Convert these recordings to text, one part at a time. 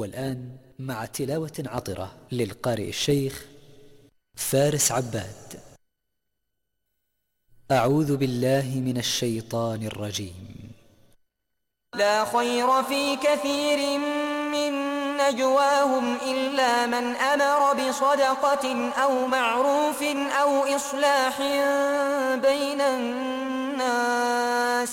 والآن مع تلاوة عطرة للقارئ الشيخ فارس عباد. أعوذ بالله من الشيطان الرجيم. لا خير في كثير من نجواهم إلا من أمر بصدقة أو معروف أو إصلاح بين الناس.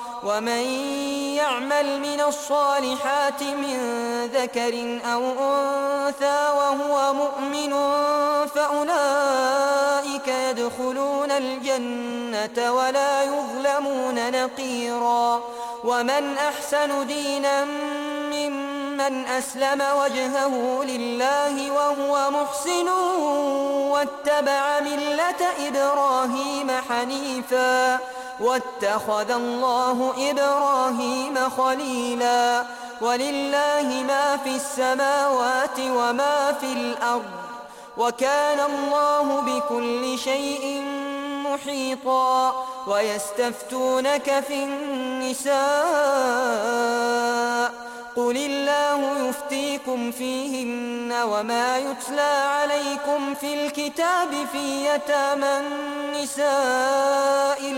ومن يعمل من الصالحات من ذكر أو أنثى وهو مؤمن فأولئك يدخلون الجنة ولا يظلمون نقيرا ومن أحسن دينا ممن أسلم وجهه لله وهو محسن واتبع ملة إبراهيم حنيفاً واتخذ الله إبراهيم خليلا. ولله ما في السماوات وما في الأرض. وكان الله بكل شيء محيطا. ويستفتونك في النساء. قل الله يفتيكم فيهن وما يتلى عليكم في الكتاب في يتامى النساء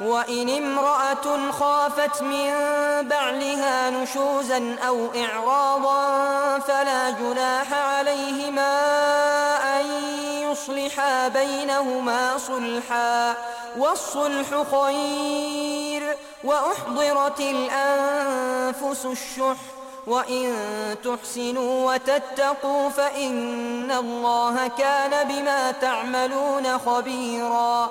وَإِنِ امْرَأَةٌ خَافَتْ مِنْ بَعْلِهَا نُشُوزًا أَوْ إِعْرَاضًا فَلَا جُنَاحَ عَلَيْهِمَا أَنْ يُصْلِحَا بَيْنَهُمَا صُلْحًا وَالصُّلْحُ خَيْرٌ وَأُحْضِرَتِ الْأَنْفُسُ الشُّحَّ وَإِنْ تُحْسِنُوا وَتَتَّقُوا فَإِنَّ اللَّهَ كَانَ بِمَا تَعْمَلُونَ خَبِيرًا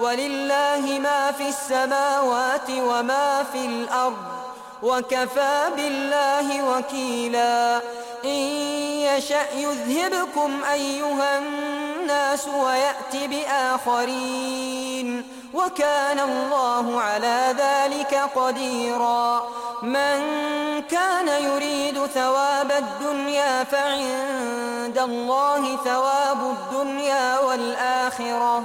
وَلِلَّهِ مَا فِي السَّمَاوَاتِ وَمَا فِي الْأَرْضِ وَكَفَى بِاللَّهِ وَكِيلًا إِن يَشَأْ يُذْهِبْكُمْ أَيُّهَا النَّاسُ وَيَأْتِ بِآخَرِينَ وَكَانَ اللَّهُ عَلَى ذَلِكَ قَدِيرًا مَنْ كَانَ يُرِيدُ ثَوَابَ الدُّنْيَا فَعِندَ اللَّهِ ثَوَابُ الدُّنْيَا وَالْآخِرَةِ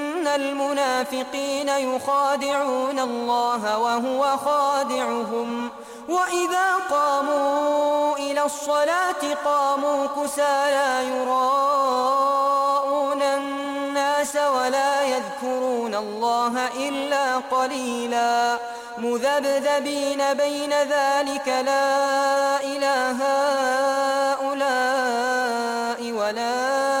ان المنافقين يخادعون الله وهو خادعهم واذا قاموا إلى الصلاه قاموا كسالى يراءون الناس ولا يذكرون الله الا قليلا مذبذبين بين ذلك لا اله هؤلاء ولا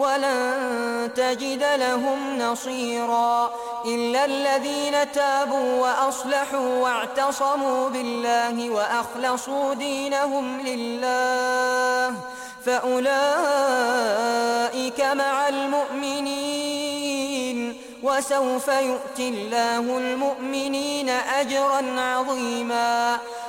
ولن تجد لهم نصيرا إلا الذين تابوا وأصلحوا واعتصموا بالله وأخلصوا دينهم لله فأولئك مع المؤمنين وسوف يؤتي الله المؤمنين أجرا عظيما